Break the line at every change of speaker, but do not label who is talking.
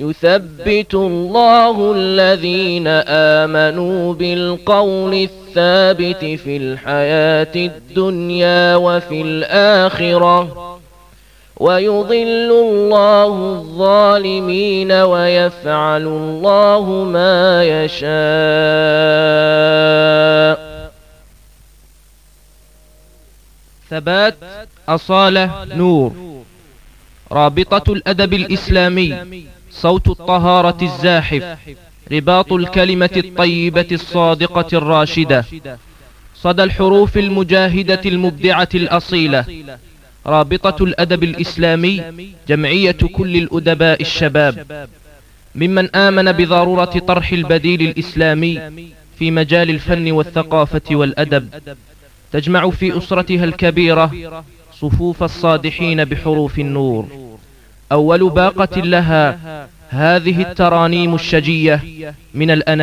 يثبت الله الذين آمنوا بالقول الثابت في الحياة الدنيا وفي الآخرة. ويضل الله الظالمين ويفعل الله ما يشاء.
ثبات أصالة نور. رابطة الأدب الإسلامي. صوت الطهارة الزاحف رباط الكلمة الطيبة الصادقة الراشدة صدى الحروف المجاهدة المبدعة الأصيلة رابطة الأدب الإسلامي جمعية كل الأدباء الشباب ممن آمن بضرورة طرح البديل الإسلامي في مجال الفن والثقافة والأدب تجمع في أسرتها الكبيرة صفوف الصادحين بحروف النور. أول باقة لها هذه الترانيم الشجية من الأنا